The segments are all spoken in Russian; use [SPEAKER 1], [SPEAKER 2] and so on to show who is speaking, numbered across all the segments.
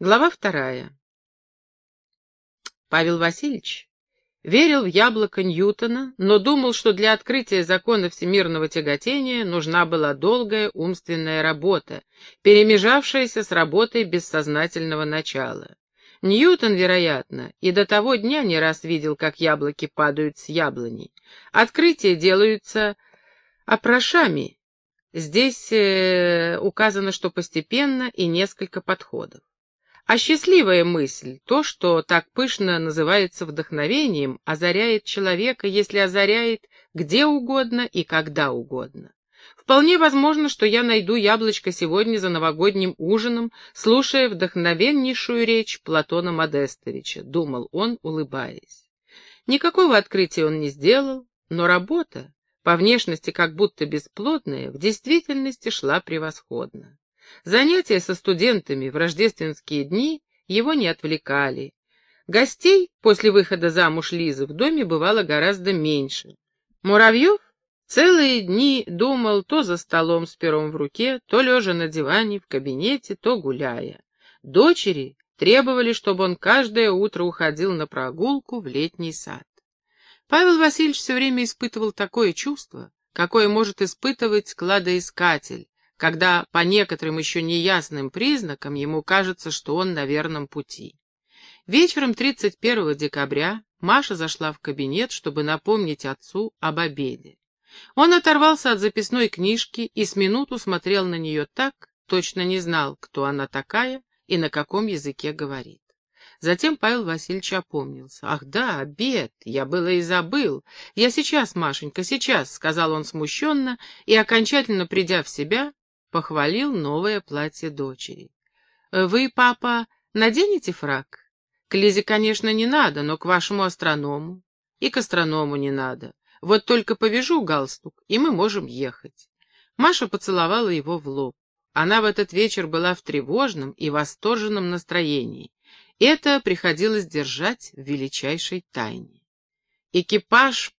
[SPEAKER 1] Глава вторая. Павел Васильевич верил в яблоко Ньютона, но думал, что для открытия закона всемирного тяготения нужна была долгая умственная работа, перемежавшаяся с работой бессознательного начала. Ньютон, вероятно, и до того дня не раз видел, как яблоки падают с яблоней. Открытия делаются опрошами. Здесь э, указано, что постепенно и несколько подходов. А счастливая мысль, то, что так пышно называется вдохновением, озаряет человека, если озаряет где угодно и когда угодно. Вполне возможно, что я найду яблочко сегодня за новогодним ужином, слушая вдохновеннейшую речь Платона Модестовича, думал он, улыбаясь. Никакого открытия он не сделал, но работа, по внешности как будто бесплодная, в действительности шла превосходно. Занятия со студентами в рождественские дни его не отвлекали. Гостей после выхода замуж Лизы в доме бывало гораздо меньше. Муравьев целые дни думал то за столом с пером в руке, то лежа на диване в кабинете, то гуляя. Дочери требовали, чтобы он каждое утро уходил на прогулку в летний сад. Павел Васильевич все время испытывал такое чувство, какое может испытывать кладоискатель, когда по некоторым еще неясным признакам ему кажется, что он на верном пути. Вечером 31 декабря Маша зашла в кабинет, чтобы напомнить отцу об обеде. Он оторвался от записной книжки и с минуту смотрел на нее так, точно не знал, кто она такая и на каком языке говорит. Затем Павел Васильевич опомнился. «Ах да, обед! Я было и забыл. Я сейчас, Машенька, сейчас», — сказал он смущенно, и, окончательно придя в себя, похвалил новое платье дочери. «Вы, папа, наденете фрак? К Лизе, конечно, не надо, но к вашему астроному. И к астроному не надо. Вот только повяжу галстук, и мы можем ехать». Маша поцеловала его в лоб. Она в этот вечер была в тревожном и восторженном настроении. Это приходилось держать в величайшей тайне. «Экипаж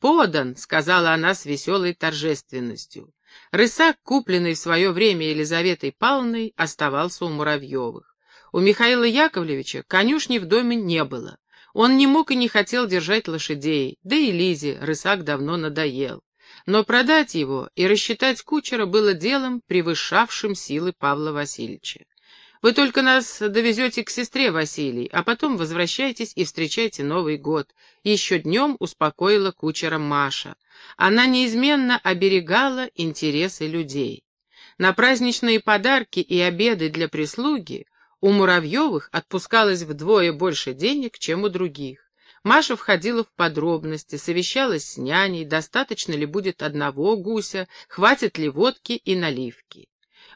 [SPEAKER 1] подан», — сказала она с веселой торжественностью. Рысак, купленный в свое время Елизаветой Павловной, оставался у Муравьевых. У Михаила Яковлевича конюшни в доме не было. Он не мог и не хотел держать лошадей, да и Лизе рысак давно надоел. Но продать его и рассчитать кучера было делом, превышавшим силы Павла Васильевича. Вы только нас довезете к сестре Василий, а потом возвращайтесь и встречайте Новый год. Еще днем успокоила кучера Маша. Она неизменно оберегала интересы людей. На праздничные подарки и обеды для прислуги у Муравьевых отпускалось вдвое больше денег, чем у других. Маша входила в подробности, совещалась с няней, достаточно ли будет одного гуся, хватит ли водки и наливки.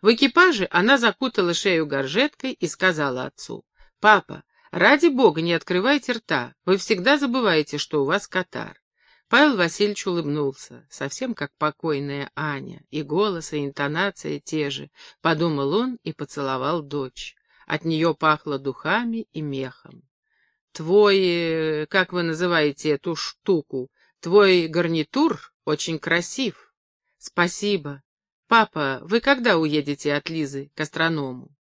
[SPEAKER 1] В экипаже она закутала шею горжеткой и сказала отцу, «Папа, ради бога не открывайте рта, вы всегда забываете, что у вас катар». Павел Васильевич улыбнулся, совсем как покойная Аня, и голос, и интонация те же, подумал он и поцеловал дочь. От нее пахло духами и мехом. «Твой, э, как вы называете эту штуку, твой гарнитур очень красив». «Спасибо. «Папа, вы когда уедете от Лизы к астроному?»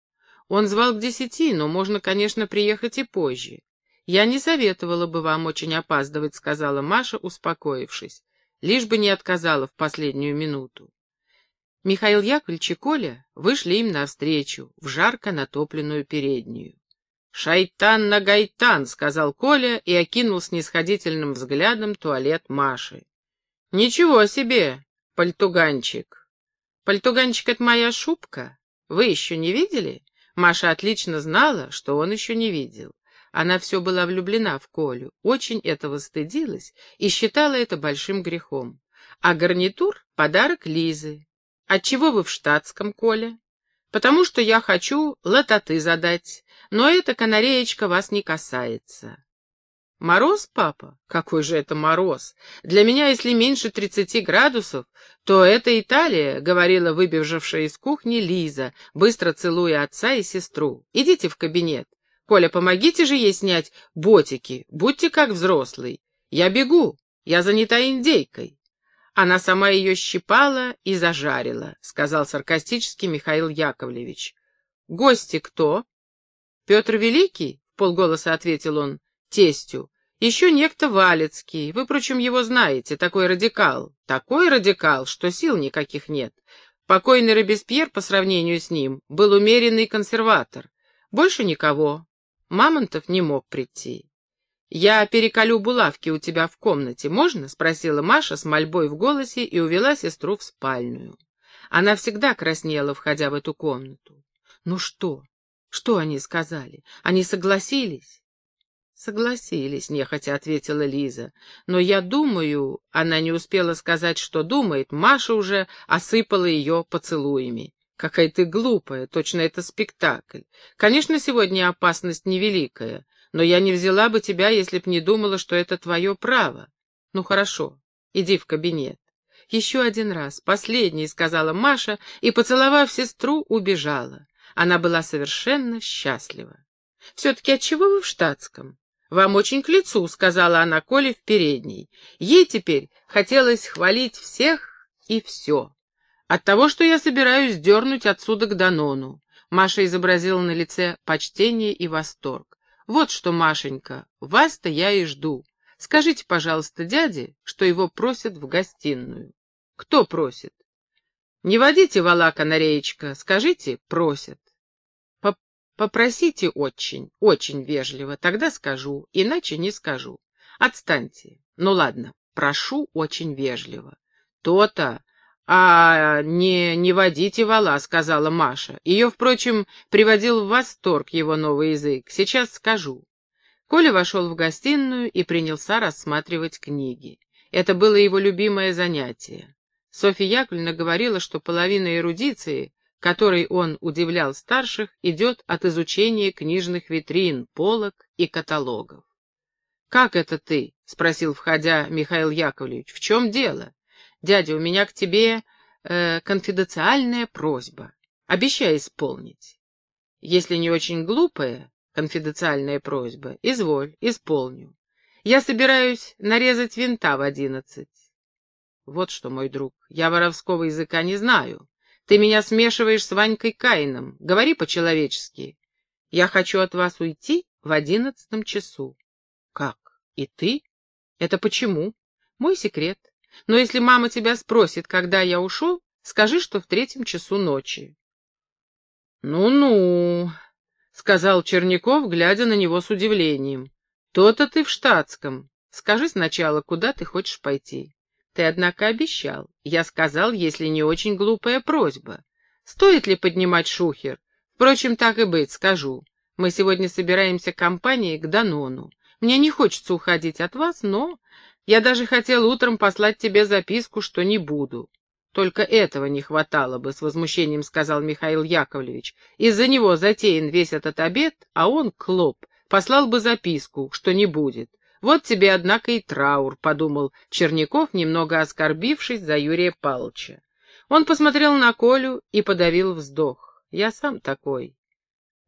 [SPEAKER 1] Он звал к десяти, но можно, конечно, приехать и позже. «Я не советовала бы вам очень опаздывать», — сказала Маша, успокоившись, лишь бы не отказала в последнюю минуту. Михаил Яковлевич и Коля вышли им навстречу, в жарко натопленную переднюю. «Шайтан на гайтан», — сказал Коля и окинул снисходительным взглядом туалет Маши. «Ничего себе, пальтуганчик!» «Пальтуганчик — это моя шубка. Вы еще не видели?» Маша отлично знала, что он еще не видел. Она все была влюблена в Колю, очень этого стыдилась и считала это большим грехом. А гарнитур — подарок Лизы. «Отчего вы в штатском, Коля?» «Потому что я хочу лототы задать, но эта канареечка вас не касается». «Мороз, папа? Какой же это мороз? Для меня, если меньше тридцати градусов, то это Италия», — говорила выбежавшая из кухни Лиза, быстро целуя отца и сестру. «Идите в кабинет. Коля, помогите же ей снять ботики, будьте как взрослый. Я бегу, я занята индейкой». Она сама ее щипала и зажарила, — сказал саркастически Михаил Яковлевич. «Гости кто?» Петр Великий, — полголоса ответил он, — тестю. Еще некто Валецкий, вы, впрочем, его знаете, такой радикал. Такой радикал, что сил никаких нет. Покойный Робеспьер, по сравнению с ним, был умеренный консерватор. Больше никого. Мамонтов не мог прийти. «Я переколю булавки у тебя в комнате, можно?» — спросила Маша с мольбой в голосе и увела сестру в спальную. Она всегда краснела, входя в эту комнату. «Ну что? Что они сказали? Они согласились?» «Согласились», — нехотя ответила Лиза. «Но я думаю...» — она не успела сказать, что думает. Маша уже осыпала ее поцелуями. «Какая ты глупая, точно это спектакль. Конечно, сегодня опасность невеликая, но я не взяла бы тебя, если б не думала, что это твое право. Ну хорошо, иди в кабинет. Еще один раз, последний, сказала Маша, и, поцеловав сестру, убежала. Она была совершенно счастлива. Все-таки отчего вы в штатском? Вам очень к лицу, сказала она Коле в передней. Ей теперь хотелось хвалить всех и все. От того, что я собираюсь дернуть отсюда к Данону. Маша изобразила на лице почтение и восторг. Вот что, Машенька, вас-то я и жду. Скажите, пожалуйста, дяде, что его просят в гостиную. Кто просит? Не водите валака на реечко, скажите, просят. Попросите очень, очень вежливо, тогда скажу, иначе не скажу. Отстаньте. Ну ладно, прошу очень вежливо. То-то, «А не, не водите вала», — сказала Маша. Ее, впрочем, приводил в восторг его новый язык. «Сейчас скажу». Коля вошел в гостиную и принялся рассматривать книги. Это было его любимое занятие. Софья Яковлевна говорила, что половина эрудиции, которой он удивлял старших, идет от изучения книжных витрин, полок и каталогов. «Как это ты?» — спросил, входя, Михаил Яковлевич. «В чем дело?» Дядя, у меня к тебе э, конфиденциальная просьба. Обещай исполнить. Если не очень глупая конфиденциальная просьба, изволь, исполню. Я собираюсь нарезать винта в одиннадцать. Вот что, мой друг, я воровского языка не знаю. Ты меня смешиваешь с Ванькой Каином. Говори по-человечески. Я хочу от вас уйти в одиннадцатом часу. Как? И ты? Это почему? Мой секрет. Но если мама тебя спросит, когда я ушел, скажи, что в третьем часу ночи. «Ну-ну», — сказал Черняков, глядя на него с удивлением. «То-то ты в штатском. Скажи сначала, куда ты хочешь пойти». «Ты, однако, обещал. Я сказал, если не очень глупая просьба. Стоит ли поднимать шухер? Впрочем, так и быть, скажу. Мы сегодня собираемся компанией к Данону. Мне не хочется уходить от вас, но я даже хотел утром послать тебе записку, что не буду. Только этого не хватало бы, — с возмущением сказал Михаил Яковлевич. Из-за него затеян весь этот обед, а он, клоп, послал бы записку, что не будет. Вот тебе, однако, и траур, — подумал Черняков, немного оскорбившись за Юрия Павловича. Он посмотрел на Колю и подавил вздох. Я сам такой.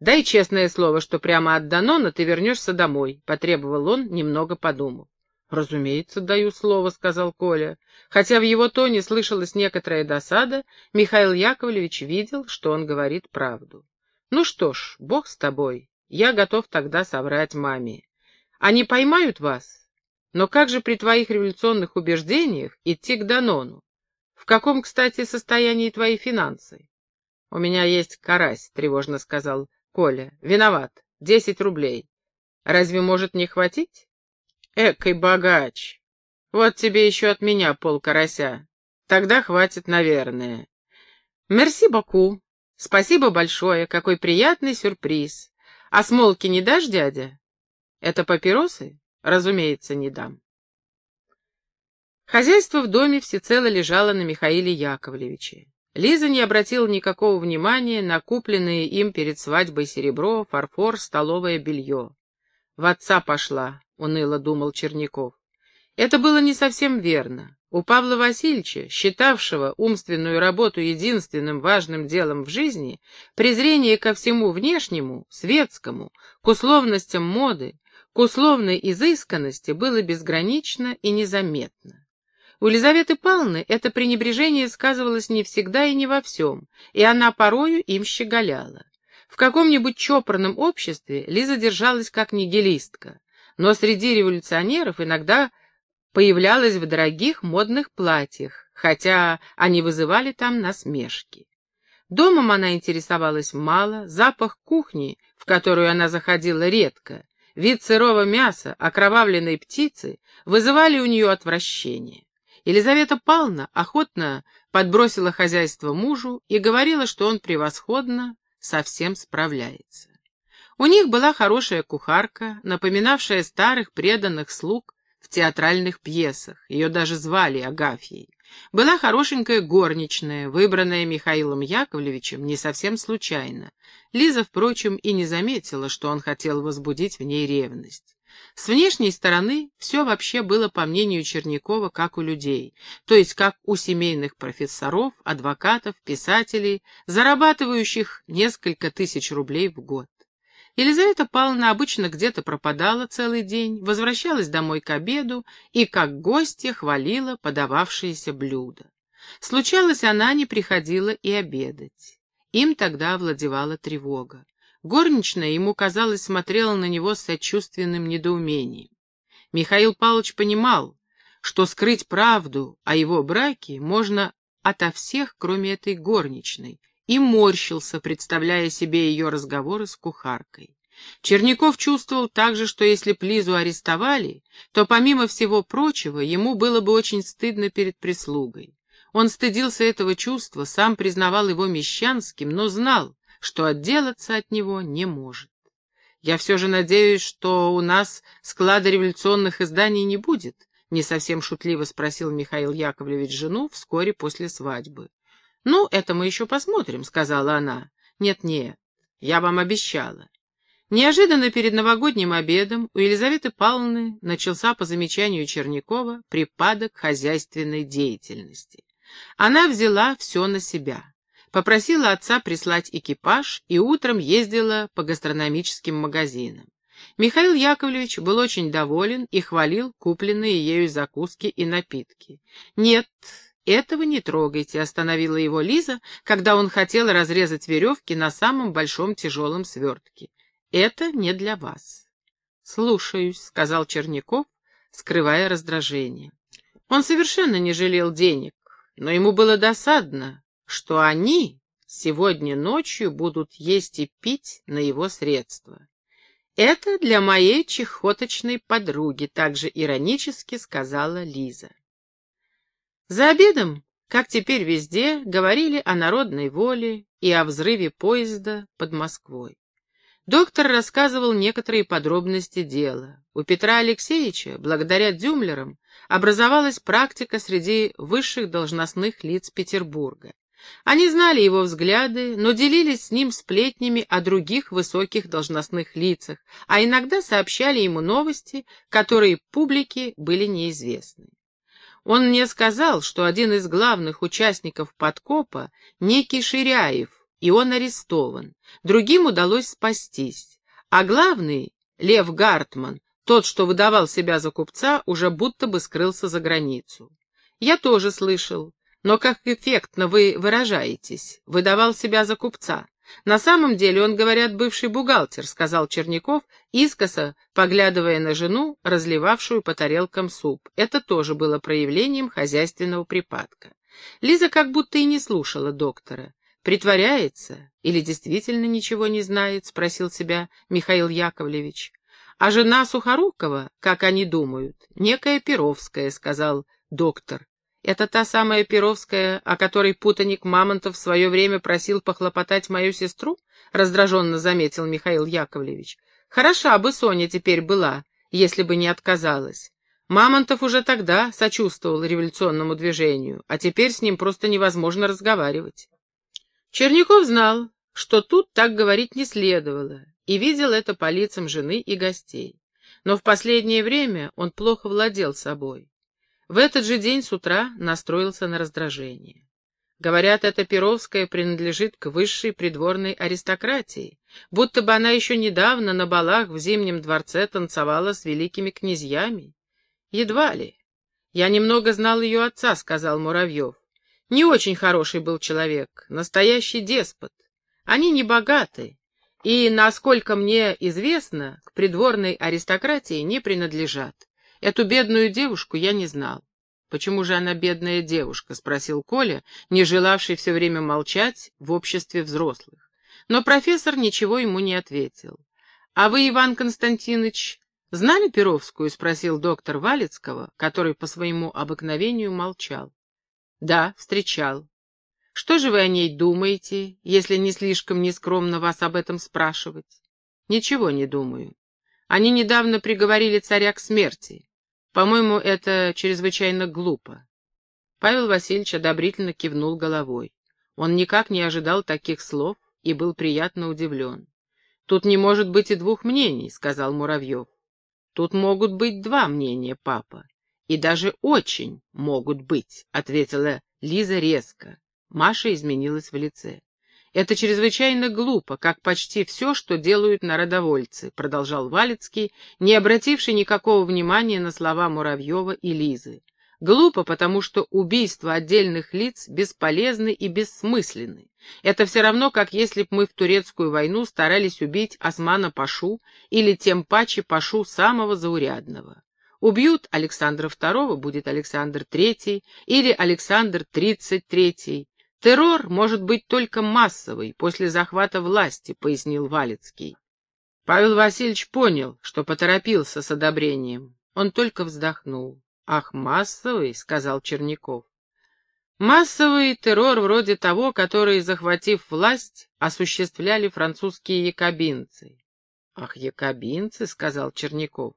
[SPEAKER 1] Дай честное слово, что прямо от Данона ты вернешься домой, — потребовал он, немного подумав. «Разумеется, даю слово», — сказал Коля. Хотя в его тоне слышалась некоторая досада, Михаил Яковлевич видел, что он говорит правду. «Ну что ж, бог с тобой. Я готов тогда соврать маме. Они поймают вас? Но как же при твоих революционных убеждениях идти к Данону? В каком, кстати, состоянии твои финансы?» «У меня есть карась», — тревожно сказал Коля. «Виноват. Десять рублей. Разве может не хватить?» Экой богач. Вот тебе еще от меня пол карася. Тогда хватит, наверное. Мерси боку. Спасибо большое, какой приятный сюрприз. А смолки не дашь, дядя? Это папиросы? Разумеется, не дам. Хозяйство в доме всецело лежало на Михаиле Яковлевиче. Лиза не обратила никакого внимания на купленные им перед свадьбой серебро, фарфор, столовое белье. В отца пошла, — уныло думал Черняков. Это было не совсем верно. У Павла Васильевича, считавшего умственную работу единственным важным делом в жизни, презрение ко всему внешнему, светскому, к условностям моды, к условной изысканности было безгранично и незаметно. У Елизаветы Павловны это пренебрежение сказывалось не всегда и не во всем, и она порою им щеголяла. В каком-нибудь чопорном обществе Лиза держалась как нигилистка, но среди революционеров иногда появлялась в дорогих модных платьях, хотя они вызывали там насмешки. Домом она интересовалась мало, запах кухни, в которую она заходила редко, вид сырого мяса, окровавленной птицы вызывали у нее отвращение. Елизавета Павловна охотно подбросила хозяйство мужу и говорила, что он превосходно совсем справляется. У них была хорошая кухарка, напоминавшая старых преданных слуг в театральных пьесах, ее даже звали Агафьей. Была хорошенькая горничная, выбранная Михаилом Яковлевичем не совсем случайно. Лиза, впрочем, и не заметила, что он хотел возбудить в ней ревность. С внешней стороны все вообще было, по мнению Чернякова, как у людей, то есть как у семейных профессоров, адвокатов, писателей, зарабатывающих несколько тысяч рублей в год. Елизавета Павловна обычно где-то пропадала целый день, возвращалась домой к обеду и, как гостья, хвалила подававшиеся блюда. Случалось, она не приходила и обедать. Им тогда овладевала тревога. Горничная, ему казалось, смотрела на него с сочувственным недоумением. Михаил Павлович понимал, что скрыть правду о его браке можно ото всех, кроме этой горничной, и морщился, представляя себе ее разговоры с кухаркой. Черняков чувствовал также, что если Плизу арестовали, то, помимо всего прочего, ему было бы очень стыдно перед прислугой. Он стыдился этого чувства, сам признавал его мещанским, но знал, что отделаться от него не может. Я все же надеюсь, что у нас склада революционных изданий не будет, не совсем шутливо спросил Михаил Яковлевич жену вскоре после свадьбы. «Ну, это мы еще посмотрим», — сказала она. «Нет-нет, я вам обещала». Неожиданно перед новогодним обедом у Елизаветы Павловны начался, по замечанию Чернякова, припадок хозяйственной деятельности. Она взяла все на себя попросила отца прислать экипаж и утром ездила по гастрономическим магазинам. Михаил Яковлевич был очень доволен и хвалил купленные ею закуски и напитки. «Нет, этого не трогайте», — остановила его Лиза, когда он хотел разрезать веревки на самом большом тяжелом свертке. «Это не для вас». «Слушаюсь», — сказал Черняков, скрывая раздражение. Он совершенно не жалел денег, но ему было досадно, что они сегодня ночью будут есть и пить на его средства. «Это для моей чехоточной подруги», — также иронически сказала Лиза. За обедом, как теперь везде, говорили о народной воле и о взрыве поезда под Москвой. Доктор рассказывал некоторые подробности дела. У Петра Алексеевича, благодаря Дюмлерам, образовалась практика среди высших должностных лиц Петербурга. Они знали его взгляды, но делились с ним сплетнями о других высоких должностных лицах, а иногда сообщали ему новости, которые публике были неизвестны. Он мне сказал, что один из главных участников подкопа — некий Ширяев, и он арестован. Другим удалось спастись. А главный, Лев Гартман, тот, что выдавал себя за купца, уже будто бы скрылся за границу. Я тоже слышал. Но как эффектно вы выражаетесь, выдавал себя за купца. На самом деле он, говорят, бывший бухгалтер, сказал Черняков, искоса поглядывая на жену, разливавшую по тарелкам суп. Это тоже было проявлением хозяйственного припадка. Лиза как будто и не слушала доктора. «Притворяется или действительно ничего не знает?» — спросил себя Михаил Яковлевич. «А жена Сухорукова, как они думают, некая Перовская», — сказал доктор. Это та самая Перовская, о которой путаник Мамонтов в свое время просил похлопотать мою сестру? Раздраженно заметил Михаил Яковлевич. Хороша бы Соня теперь была, если бы не отказалась. Мамонтов уже тогда сочувствовал революционному движению, а теперь с ним просто невозможно разговаривать. Черняков знал, что тут так говорить не следовало, и видел это по лицам жены и гостей. Но в последнее время он плохо владел собой. В этот же день с утра настроился на раздражение. Говорят, эта Перовская принадлежит к высшей придворной аристократии, будто бы она еще недавно на балах в Зимнем дворце танцевала с великими князьями. Едва ли. Я немного знал ее отца, сказал Муравьев. Не очень хороший был человек, настоящий деспот. Они не богаты, и, насколько мне известно, к придворной аристократии не принадлежат. Эту бедную девушку я не знал. «Почему же она бедная девушка?» — спросил Коля, не желавший все время молчать в обществе взрослых. Но профессор ничего ему не ответил. «А вы, Иван Константинович, знали Перовскую?» — спросил доктор Валецкого, который по своему обыкновению молчал. «Да, встречал. Что же вы о ней думаете, если не слишком нескромно вас об этом спрашивать? Ничего не думаю. Они недавно приговорили царя к смерти. По-моему, это чрезвычайно глупо. Павел Васильевич одобрительно кивнул головой. Он никак не ожидал таких слов и был приятно удивлен. «Тут не может быть и двух мнений», — сказал Муравьев. «Тут могут быть два мнения, папа. И даже очень могут быть», — ответила Лиза резко. Маша изменилась в лице. «Это чрезвычайно глупо, как почти все, что делают народовольцы», — продолжал Валецкий, не обративший никакого внимания на слова Муравьева и Лизы. «Глупо, потому что убийства отдельных лиц бесполезны и бессмысленны. Это все равно, как если б мы в турецкую войну старались убить Османа Пашу или тем паче Пашу самого заурядного. Убьют Александра II, будет Александр III или Александр XXXIII. Террор может быть только массовый, после захвата власти, пояснил Валецкий. Павел Васильевич понял, что поторопился с одобрением. Он только вздохнул. «Ах, массовый», — сказал Черняков. «Массовый террор вроде того, который, захватив власть, осуществляли французские якобинцы». «Ах, якобинцы», — сказал Черняков.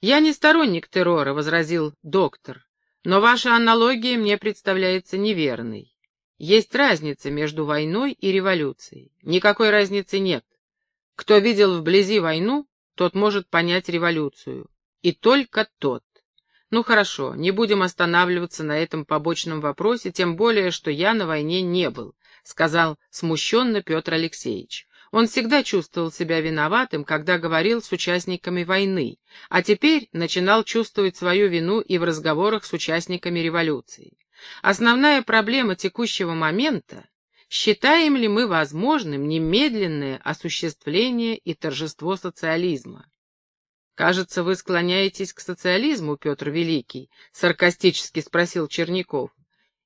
[SPEAKER 1] «Я не сторонник террора», — возразил доктор, «но ваша аналогия мне представляется неверной. Есть разница между войной и революцией. Никакой разницы нет. Кто видел вблизи войну, тот может понять революцию. И только тот. Ну хорошо, не будем останавливаться на этом побочном вопросе, тем более, что я на войне не был, сказал смущенно Петр Алексеевич. Он всегда чувствовал себя виноватым, когда говорил с участниками войны, а теперь начинал чувствовать свою вину и в разговорах с участниками революции. Основная проблема текущего момента — считаем ли мы возможным немедленное осуществление и торжество социализма? «Кажется, вы склоняетесь к социализму, Петр Великий», — саркастически спросил Черняков.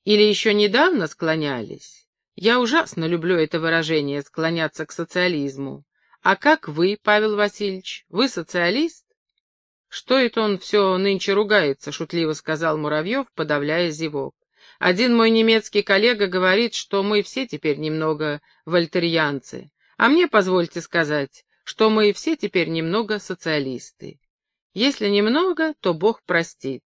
[SPEAKER 1] «Или еще недавно склонялись? Я ужасно люблю это выражение «склоняться к социализму». А как вы, Павел Васильевич, вы социалист? «Что это он все нынче ругается?» — шутливо сказал Муравьев, подавляя зевок. Один мой немецкий коллега говорит, что мы все теперь немного вольтерьянцы, а мне позвольте сказать, что мы все теперь немного социалисты. Если немного, то Бог простит.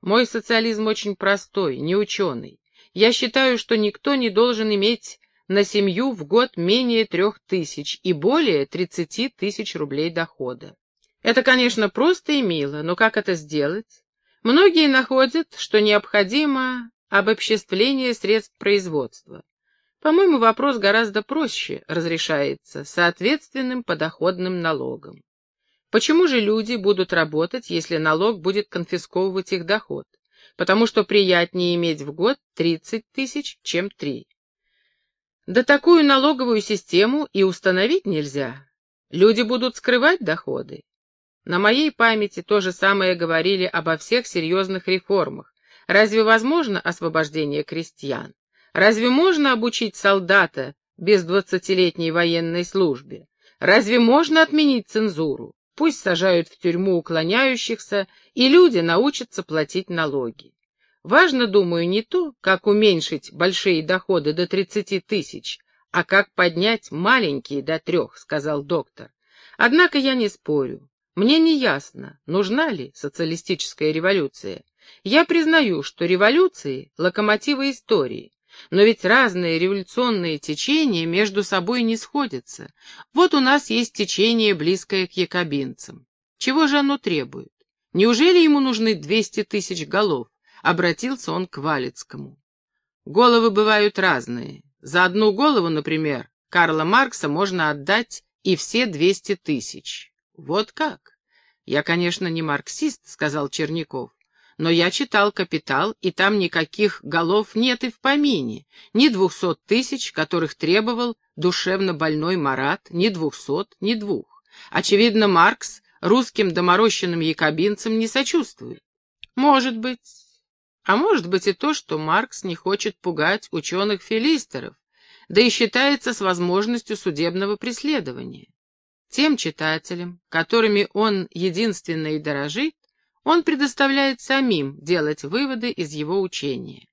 [SPEAKER 1] Мой социализм очень простой, не ученый. Я считаю, что никто не должен иметь на семью в год менее трех тысяч и более тридцати тысяч рублей дохода. Это, конечно, просто и мило, но как это сделать? Многие находят, что необходимо обобществление средств производства. По-моему, вопрос гораздо проще разрешается соответственным подоходным налогом. Почему же люди будут работать, если налог будет конфисковывать их доход? Потому что приятнее иметь в год 30 тысяч, чем 3. Да такую налоговую систему и установить нельзя. Люди будут скрывать доходы. На моей памяти то же самое говорили обо всех серьезных реформах, Разве возможно освобождение крестьян? Разве можно обучить солдата без двадцатилетней военной службе? Разве можно отменить цензуру? Пусть сажают в тюрьму уклоняющихся, и люди научатся платить налоги. Важно, думаю, не то, как уменьшить большие доходы до 30 тысяч, а как поднять маленькие до трех, сказал доктор. Однако я не спорю. Мне не ясно, нужна ли социалистическая революция. Я признаю, что революции — локомотивы истории, но ведь разные революционные течения между собой не сходятся. Вот у нас есть течение, близкое к якобинцам. Чего же оно требует? Неужели ему нужны 200 тысяч голов? Обратился он к Валецкому. Головы бывают разные. За одну голову, например, Карла Маркса можно отдать и все 200 тысяч. Вот как? Я, конечно, не марксист, сказал Черняков, Но я читал «Капитал», и там никаких голов нет и в помине. Ни двухсот тысяч, которых требовал душевно больной Марат, ни двухсот, ни двух. Очевидно, Маркс русским доморощенным якобинцам не сочувствует. Может быть. А может быть и то, что Маркс не хочет пугать ученых-филистеров, да и считается с возможностью судебного преследования. Тем читателям, которыми он единственно и дорожит, он предоставляет самим делать выводы из его учения.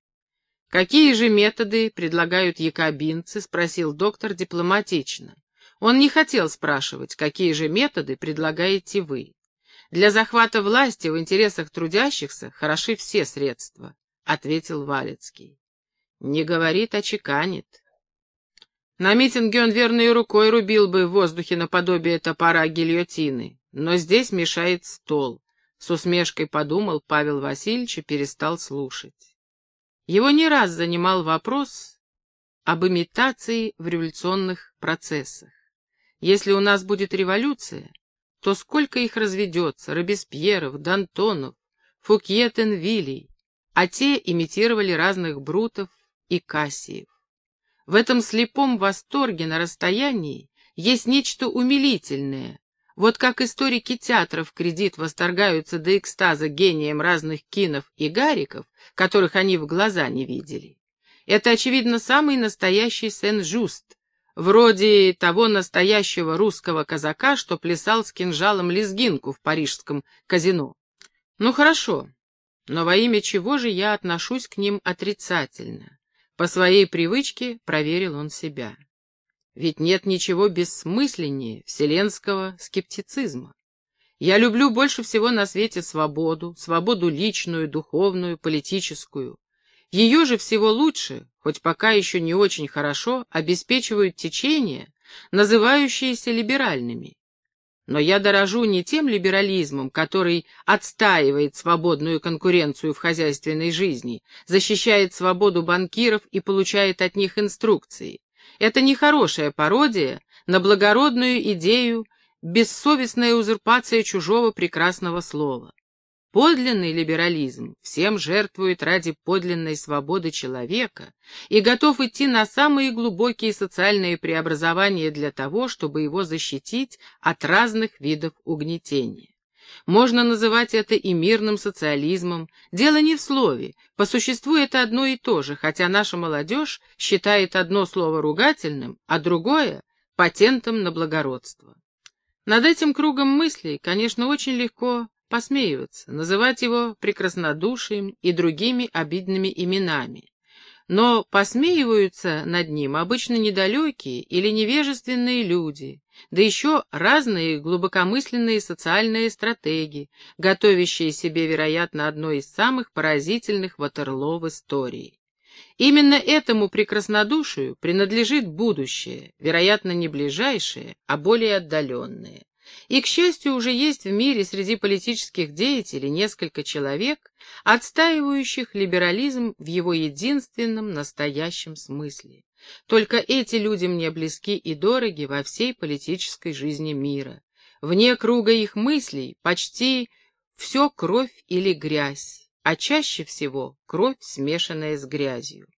[SPEAKER 1] «Какие же методы предлагают якобинцы?» — спросил доктор дипломатично. Он не хотел спрашивать, какие же методы предлагаете вы. Для захвата власти в интересах трудящихся хороши все средства, — ответил Валецкий. Не говорит, а чеканит. На митинге он верной рукой рубил бы в воздухе наподобие топора гильотины, но здесь мешает стол. С усмешкой подумал Павел Васильевич и перестал слушать. Его не раз занимал вопрос об имитации в революционных процессах. Если у нас будет революция, то сколько их разведется, Робеспьеров, Д'Антонов, Фукье-Тенвилей, а те имитировали разных Брутов и Кассиев. В этом слепом восторге на расстоянии есть нечто умилительное, вот как историки театров кредит восторгаются до экстаза гением разных кинов и гариков, которых они в глаза не видели. Это, очевидно, самый настоящий Сен-Жуст, вроде того настоящего русского казака, что плясал с кинжалом лезгинку в парижском казино. Ну хорошо, но во имя чего же я отношусь к ним отрицательно? По своей привычке проверил он себя. Ведь нет ничего бессмысленнее вселенского скептицизма. Я люблю больше всего на свете свободу, свободу личную, духовную, политическую. Ее же всего лучше, хоть пока еще не очень хорошо, обеспечивают течения, называющиеся либеральными. Но я дорожу не тем либерализмом, который отстаивает свободную конкуренцию в хозяйственной жизни, защищает свободу банкиров и получает от них инструкции. Это не хорошая пародия на благородную идею, бессовестная узурпация чужого прекрасного слова. Подлинный либерализм всем жертвует ради подлинной свободы человека и готов идти на самые глубокие социальные преобразования для того, чтобы его защитить от разных видов угнетения. Можно называть это и мирным социализмом. Дело не в слове. По существу это одно и то же, хотя наша молодежь считает одно слово ругательным, а другое — патентом на благородство. Над этим кругом мыслей, конечно, очень легко посмеиваться, называть его прекраснодушием и другими обидными именами но посмеиваются над ним обычно недалекие или невежественные люди, да еще разные глубокомысленные социальные стратеги, готовящие себе, вероятно, одно из самых поразительных Ватерло в истории. Именно этому прекраснодушию принадлежит будущее, вероятно, не ближайшее, а более отдаленное. И, к счастью, уже есть в мире среди политических деятелей несколько человек, отстаивающих либерализм в его единственном настоящем смысле. Только эти люди мне близки и дороги во всей политической жизни мира. Вне круга их мыслей почти все кровь или грязь, а чаще всего кровь, смешанная с грязью.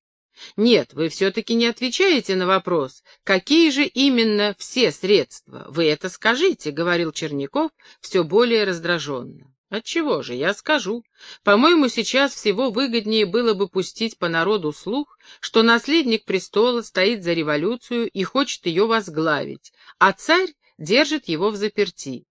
[SPEAKER 1] Нет, вы все-таки не отвечаете на вопрос, какие же именно все средства. Вы это скажите, — говорил Черняков все более раздраженно. Отчего же, я скажу. По-моему, сейчас всего выгоднее было бы пустить по народу слух, что наследник престола стоит за революцию и хочет ее возглавить, а царь держит его в заперти.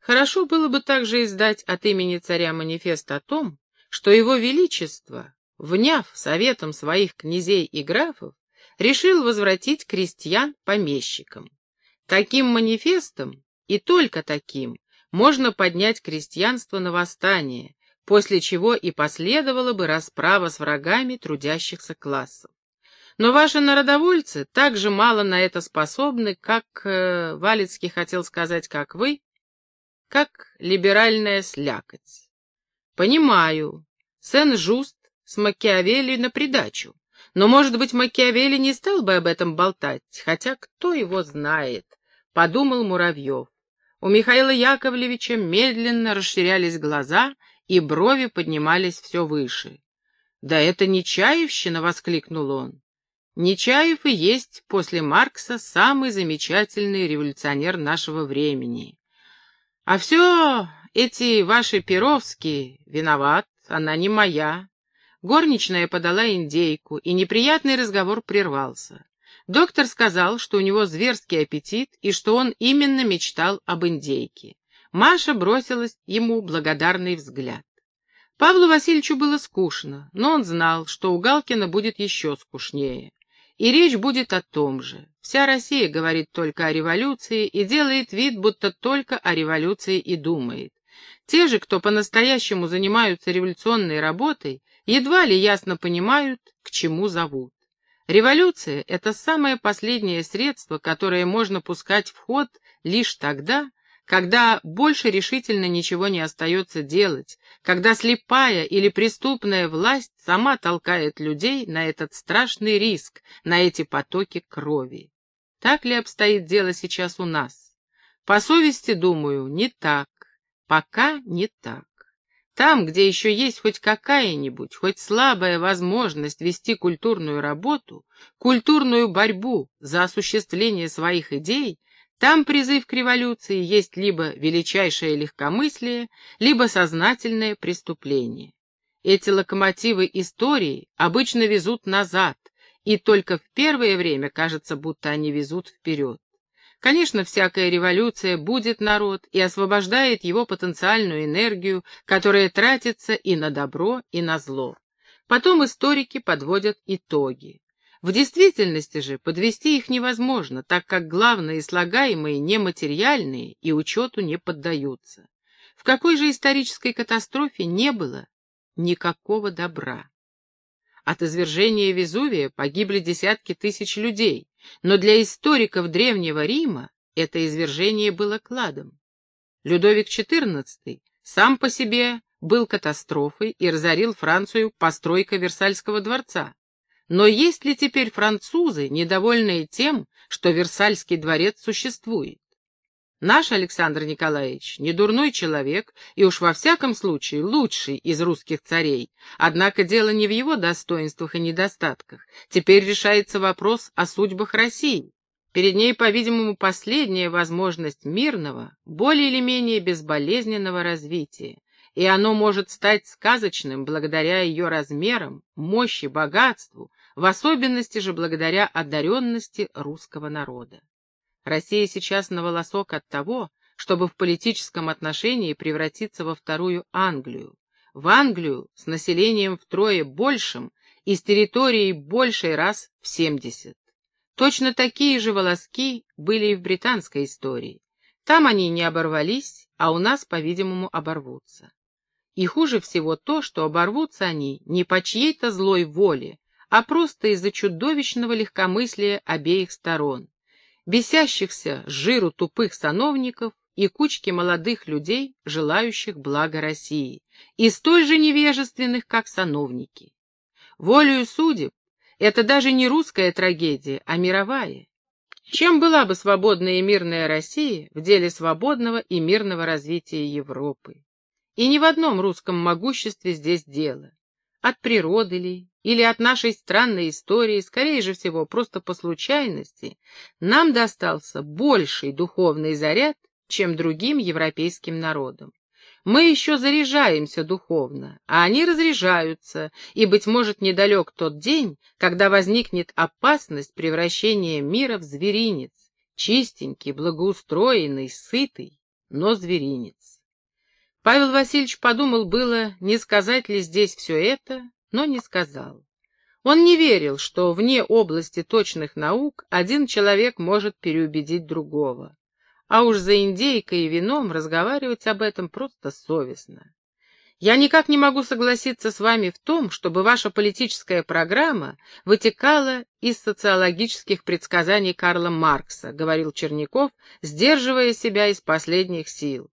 [SPEAKER 1] Хорошо было бы также издать от имени царя манифест о том, что его величество вняв советом своих князей и графов, решил возвратить крестьян помещикам. Таким манифестом, и только таким, можно поднять крестьянство на восстание, после чего и последовала бы расправа с врагами трудящихся классов. Но ваши народовольцы так же мало на это способны, как, э, Валецкий хотел сказать, как вы, как либеральная слякоть. Понимаю, Сен-Жуст с Макиавелли на придачу. Но, может быть, Макиавелли не стал бы об этом болтать, хотя кто его знает, — подумал Муравьев. У Михаила Яковлевича медленно расширялись глаза, и брови поднимались все выше. «Да это Нечаевщина!» — воскликнул он. Нечаев и есть после Маркса самый замечательный революционер нашего времени. А все эти ваши Перовские виноват, она не моя. Горничная подала индейку, и неприятный разговор прервался. Доктор сказал, что у него зверский аппетит и что он именно мечтал об индейке. Маша бросилась ему благодарный взгляд. Павлу Васильевичу было скучно, но он знал, что у Галкина будет еще скучнее. И речь будет о том же. Вся Россия говорит только о революции и делает вид, будто только о революции и думает. Те же, кто по-настоящему занимаются революционной работой, едва ли ясно понимают, к чему зовут. Революция — это самое последнее средство, которое можно пускать в ход лишь тогда, когда больше решительно ничего не остается делать, когда слепая или преступная власть сама толкает людей на этот страшный риск, на эти потоки крови. Так ли обстоит дело сейчас у нас? По совести, думаю, не так. Пока не так. Там, где еще есть хоть какая-нибудь, хоть слабая возможность вести культурную работу, культурную борьбу за осуществление своих идей, там призыв к революции есть либо величайшее легкомыслие, либо сознательное преступление. Эти локомотивы истории обычно везут назад, и только в первое время кажется, будто они везут вперед. Конечно, всякая революция будет народ и освобождает его потенциальную энергию, которая тратится и на добро, и на зло. Потом историки подводят итоги. В действительности же подвести их невозможно, так как главные слагаемые нематериальные и учету не поддаются. В какой же исторической катастрофе не было никакого добра? От извержения Везувия погибли десятки тысяч людей, но для историков Древнего Рима это извержение было кладом. Людовик XIV сам по себе был катастрофой и разорил Францию постройкой Версальского дворца. Но есть ли теперь французы, недовольные тем, что Версальский дворец существует? Наш Александр Николаевич не дурной человек и уж во всяком случае лучший из русских царей. Однако дело не в его достоинствах и недостатках. Теперь решается вопрос о судьбах России. Перед ней, по-видимому, последняя возможность мирного, более или менее безболезненного развития и оно может стать сказочным благодаря ее размерам, мощи, богатству, в особенности же благодаря одаренности русского народа. Россия сейчас на волосок от того, чтобы в политическом отношении превратиться во вторую Англию, в Англию с населением втрое большим и с территорией большей раз в 70. Точно такие же волоски были и в британской истории. Там они не оборвались, а у нас, по-видимому, оборвутся. И хуже всего то, что оборвутся они не по чьей-то злой воле, а просто из-за чудовищного легкомыслия обеих сторон, бесящихся жиру тупых сановников и кучки молодых людей, желающих блага России, и столь же невежественных, как сановники. Волею судеб это даже не русская трагедия, а мировая. Чем была бы свободная и мирная Россия в деле свободного и мирного развития Европы? И ни в одном русском могуществе здесь дело. От природы ли, или от нашей странной истории, скорее же всего, просто по случайности, нам достался больший духовный заряд, чем другим европейским народам. Мы еще заряжаемся духовно, а они разряжаются, и, быть может, недалек тот день, когда возникнет опасность превращения мира в зверинец, чистенький, благоустроенный, сытый, но зверинец. Павел Васильевич подумал было, не сказать ли здесь все это, но не сказал. Он не верил, что вне области точных наук один человек может переубедить другого. А уж за индейкой и вином разговаривать об этом просто совестно. Я никак не могу согласиться с вами в том, чтобы ваша политическая программа вытекала из социологических предсказаний Карла Маркса, говорил Черняков, сдерживая себя из последних сил.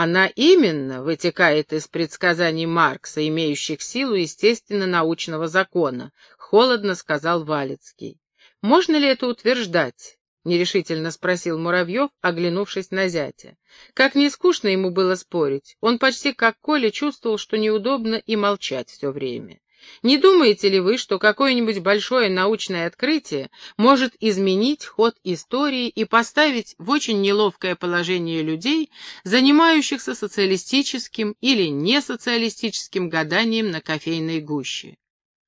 [SPEAKER 1] Она именно вытекает из предсказаний Маркса, имеющих силу естественно-научного закона, холодно сказал Валецкий. Можно ли это утверждать? нерешительно спросил Муравьев, оглянувшись на зятя. Как не скучно ему было спорить, он почти как Коля чувствовал, что неудобно и молчать все время. Не думаете ли вы, что какое-нибудь большое научное открытие может изменить ход истории и поставить в очень неловкое положение людей, занимающихся социалистическим или несоциалистическим гаданием на кофейной гуще?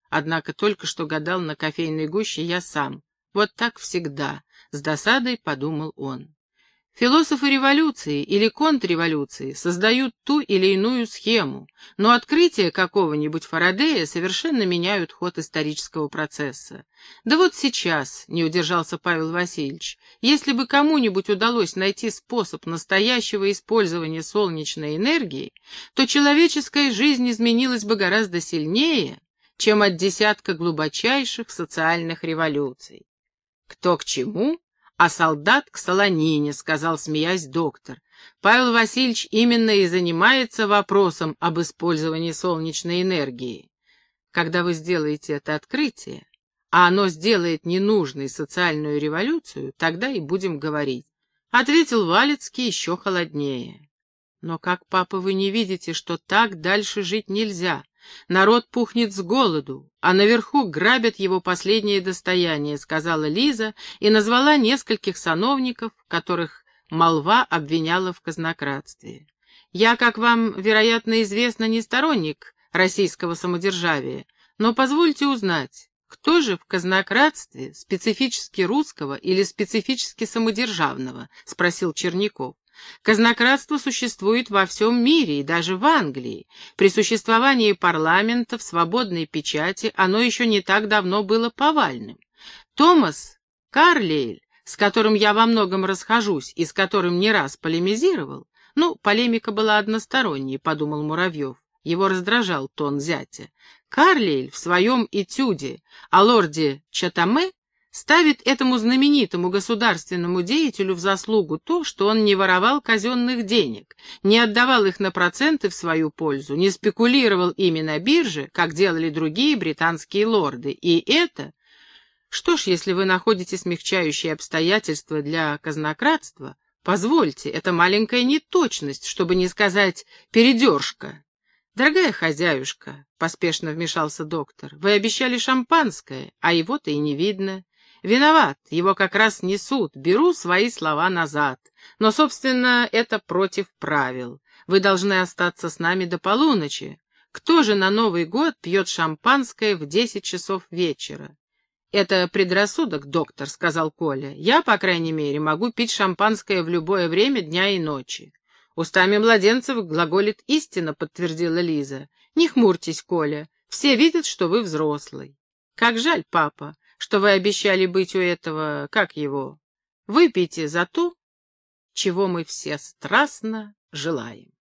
[SPEAKER 1] Однако только что гадал на кофейной гуще я сам. Вот так всегда, с досадой подумал он. Философы революции или контрреволюции создают ту или иную схему, но открытия какого-нибудь Фарадея совершенно меняют ход исторического процесса. Да вот сейчас, не удержался Павел Васильевич, если бы кому-нибудь удалось найти способ настоящего использования солнечной энергии, то человеческая жизнь изменилась бы гораздо сильнее, чем от десятка глубочайших социальных революций. Кто к чему, а солдат к солонине, — сказал, смеясь доктор. Павел Васильевич именно и занимается вопросом об использовании солнечной энергии. Когда вы сделаете это открытие, а оно сделает ненужной социальную революцию, тогда и будем говорить. Ответил Валецкий еще холоднее. Но как, папа, вы не видите, что так дальше жить нельзя? Народ пухнет с голоду, а наверху грабят его последнее достояние, сказала Лиза и назвала нескольких сановников, которых молва обвиняла в казнократстве. Я, как вам, вероятно, известно, не сторонник российского самодержавия, но позвольте узнать, кто же в казнократстве специфически русского или специфически самодержавного? — спросил Черняков. Казнократство существует во всем мире и даже в Англии. При существовании парламента в свободной печати оно еще не так давно было повальным. Томас Карлейль, с которым я во многом расхожусь и с которым не раз полемизировал, ну, полемика была односторонней, подумал Муравьев. Его раздражал тон зятя. Карлейль в своем этюде о лорде Чатаме ставит этому знаменитому государственному деятелю в заслугу то, что он не воровал казенных денег, не отдавал их на проценты в свою пользу, не спекулировал ими на бирже, как делали другие британские лорды, и это... Что ж, если вы находите смягчающие обстоятельства для казнократства, позвольте, это маленькая неточность, чтобы не сказать передержка. «Дорогая хозяюшка», — поспешно вмешался доктор, — «вы обещали шампанское, а его-то и не видно. Виноват, его как раз несут, беру свои слова назад. Но, собственно, это против правил. Вы должны остаться с нами до полуночи. Кто же на Новый год пьет шампанское в десять часов вечера? «Это предрассудок, доктор», — сказал Коля. «Я, по крайней мере, могу пить шампанское в любое время дня и ночи». «Устами младенцев глаголит истина», — подтвердила Лиза. «Не хмурьтесь, Коля. Все видят, что вы взрослый». «Как жаль, папа что вы обещали быть у этого, как его. Выпейте за то, чего мы все страстно желаем.